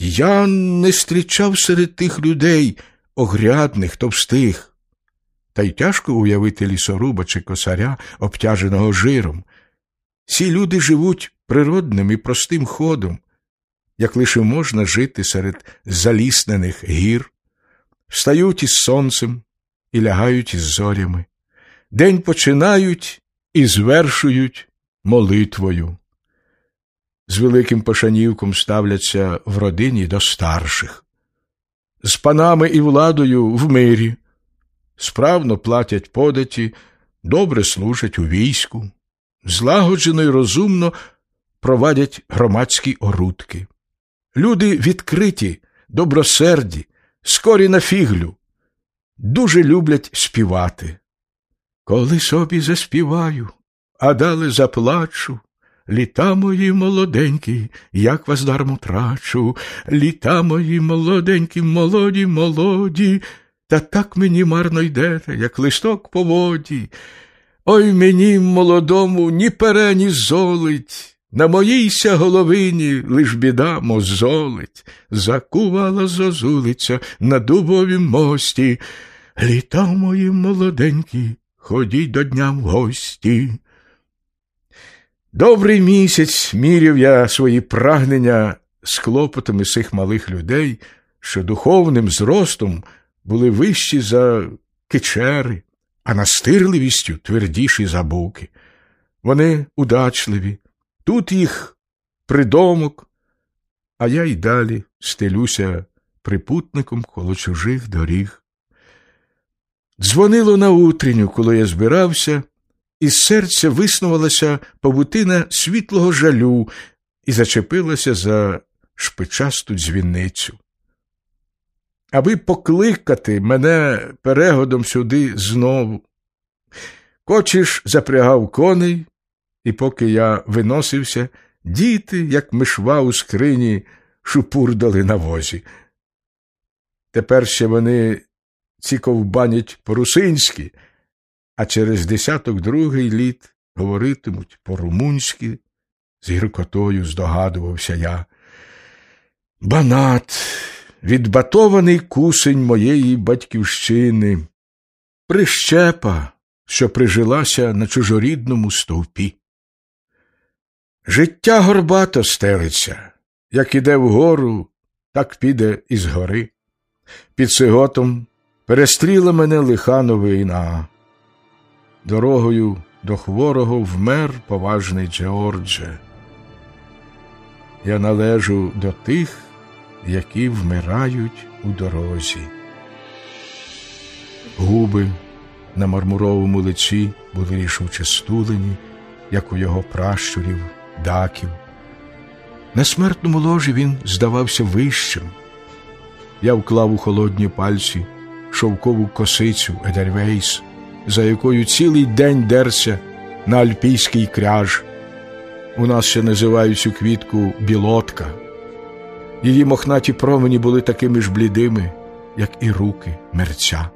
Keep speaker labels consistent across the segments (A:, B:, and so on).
A: Я не зустрічав серед тих людей огрядних, товстих. Та й тяжко уявити лісоруба чи косаря, обтяженого жиром. Ці люди живуть природним і простим ходом, як лише можна жити серед заліснених гір, встають із сонцем і лягають із зорями, день починають і звершують молитвою. З великим пошанівком ставляться в родині до старших, з панами і владою в мирі, справно платять податі, добре служать у війську, злагоджено й розумно провадять громадські орудки. Люди відкриті, добросерді, скорі на фіглю, дуже люблять співати. Коли собі заспіваю, а далі заплачу. Літа мої молоденькі, як вас дармо трачу, літа мої молоденькі, молоді, молоді, та так мені марно йдете, як листок по воді. Ой мені молодому ні пере, ні золить, на моїйся головині лиш біда мозолить, закувала зозулиця на дубовім мості. Літа мої молоденькі, ходіть до дня в гості. Добрий місяць міряв я свої прагнення з клопотами цих малих людей, що духовним зростом були вищі за кичери, а настирливістю твердіші за буки. Вони удачливі, тут їх придомок, а я й далі стелюся припутником коло чужих доріг. Дзвонило на утренню, коли я збирався, із серця виснувалася павутина світлого жалю і зачепилася за шпичасту дзвіницю. Аби покликати мене перегодом сюди знову. Кочіш запрягав коней, і поки я виносився, діти, як мишва у скрині, шупурдали на возі. Тепер ще вони ці ковбанять по-русинськи, а через десяток другий літ говоритимуть по-румунськи, з гіркотою здогадувався я. Банат, відбатований кусень моєї батьківщини, прищепа, що прижилася на чужорідному стовпі. Життя горбато стелиться, як іде вгору, так піде із гори. Під сиготом перестріла мене лиха новина. Дорогою до хворого вмер поважний Джеордже. Я належу до тих, які вмирають у дорозі. Губи на мармуровому лиці були рішуче стулені, як у його пращурів, даків. На смертному ложі він здавався вищим. Я вклав у холодні пальці шовкову косицю Едельвейс, за якою цілий день дерся на альпійський кряж. У нас ще називають цю квітку білотка. Її мохнаті промені були такими ж блідими, як і руки мерця.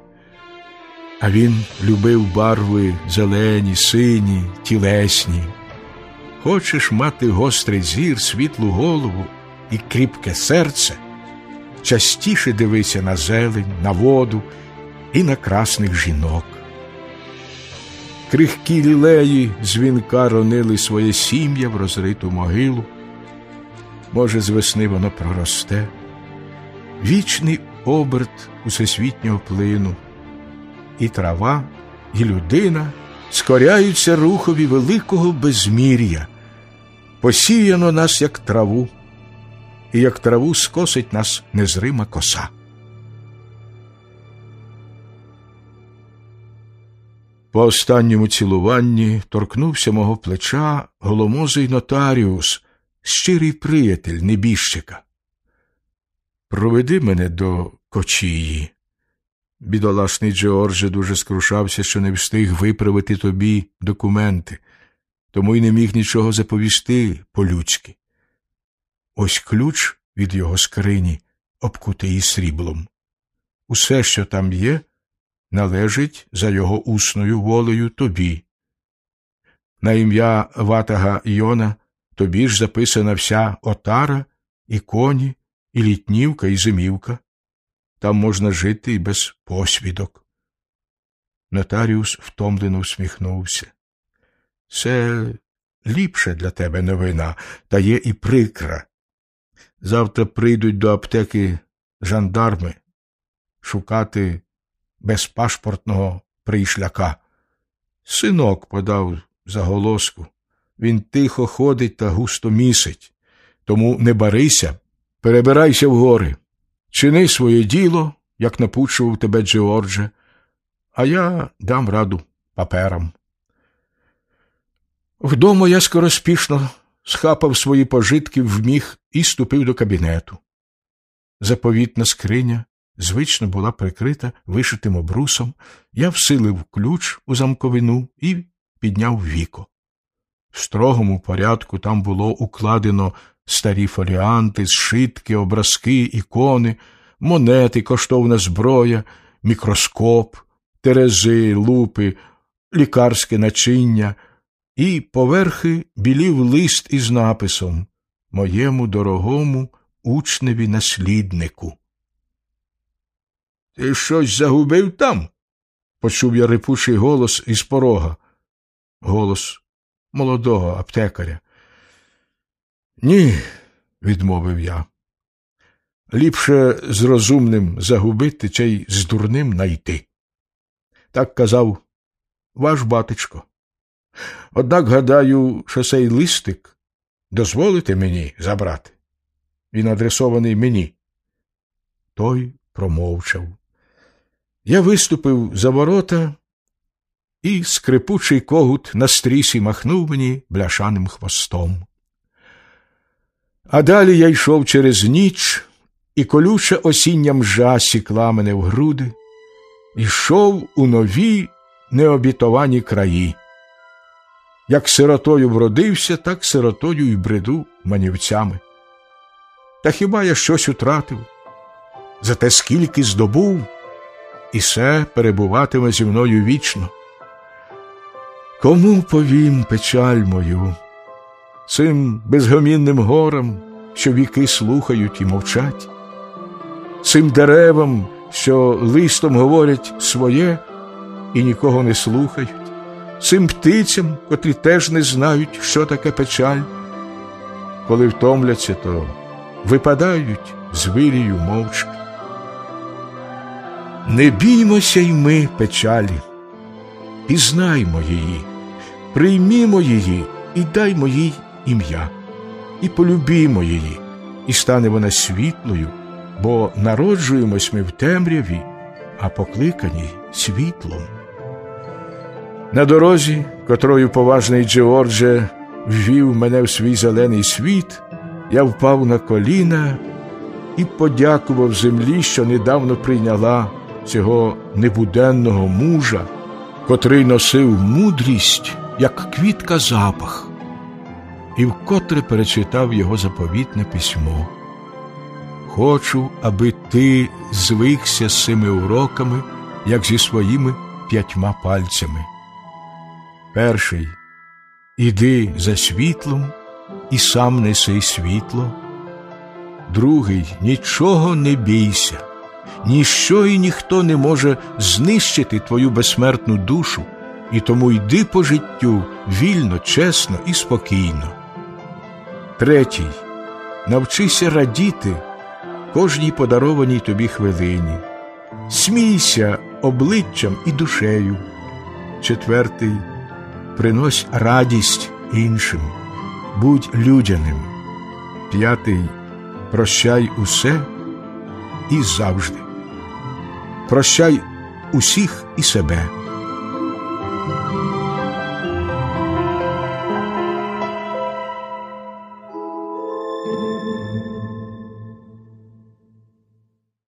A: А він любив барви зелені, сині, тілесні. Хочеш мати гострий зір, світлу голову і кріпке серце, частіше дивися на зелень, на воду і на красних жінок. Крихкі лілеї дзвінка ронили своє сім'я в розриту могилу. Може, з весни воно проросте, вічний оберт усесвітнього плину, і трава, і людина скоряються рухові великого безмір'я, посіяно нас, як траву, і як траву скосить нас незрима коса. По останньому цілуванні торкнувся мого плеча голомозий нотаріус, щирий приятель небіжчика. Проведи мене до кочії. Бідолашний Джордже дуже скрушався, що не встиг виправити тобі документи, тому й не міг нічого заповісти по-людськи. Ось ключ від його скрині, обкутий сріблом. Усе, що там є, належить за його усною волею тобі. На ім'я Ватага Йона тобі ж записана вся отара, і коні, і літнівка, і зимівка. Там можна жити і без посвідок. Нотаріус втомлено усміхнувся. Це ліпше для тебе новина, та є і прикра. Завтра прийдуть до аптеки жандарми шукати безпашпортного прийшляка. Синок подав заголоску. Він тихо ходить та густо місить. Тому не барися, перебирайся в гори, чини своє діло, як напучував тебе Джордже, а я дам раду паперам. Вдома я скороспішно схапав свої пожитки вміг і ступив до кабінету. Заповітна скриня звично була прикрита вишитим обрусом, я всилив ключ у замковину і підняв віко. В строгому порядку там було укладено старі фоліанти, зшитки, образки, ікони, монети, коштовна зброя, мікроскоп, терези, лупи, лікарське начиння, і поверхи білів лист із написом Моєму дорогому учневі насліднику. Ти щось загубив там? почув я рипучий голос із порога. Голос молодого аптекаря. Ні, відмовив я. Ліпше з розумним загубити, чи й з дурним найти. Так казав ваш батечко. Однак, гадаю, що цей листик дозволите мені забрати. Він адресований мені. Той промовчав. Я виступив за ворота, і скрипучий когут на стрісі махнув мені бляшаним хвостом. А далі я йшов через ніч, і колюча осіння мжа сікла мене в груди, йшов у нові необітовані краї. Як сиротою вродився, так сиротою й бреду манівцями. Та хіба я щось утратив? Зате скільки здобув, і все перебуватиме зі мною вічно. Кому повім печаль мою, цим безгомінним горам, що віки слухають і мовчать, цим деревам, що листом говорять своє і нікого не слухають, цим птицям, котрі теж не знають, що таке печаль, коли втомляться, то випадають з вирію мовчки. Не біймося й ми печалі, пізнаймо її, приймімо її і даймо їй ім'я, і полюбімо її, і стане вона світлою, бо народжуємось ми в темряві, а покликані світлом. На дорозі, котрою поважний Джеордже ввів мене в свій зелений світ, я впав на коліна і подякував землі, що недавно прийняла цього небуденного мужа, котрий носив мудрість, як квітка запах, і вкотре перечитав його заповітне письмо. Хочу, аби ти звикся з цими уроками, як зі своїми п'ятьма пальцями. Перший іди за світлом і сам неси світло. Другий нічого не бійся ніщо і ніхто не може знищити твою безсмертну душу, і тому йди по життю вільно, чесно і спокійно. Третій. Навчися радіти кожній подарованій тобі хвилині. Смійся обличчям і душею. Четвертий. Принось радість іншим. Будь людяним. П'ятий. Прощай усе і завжди прощай усіх і себе.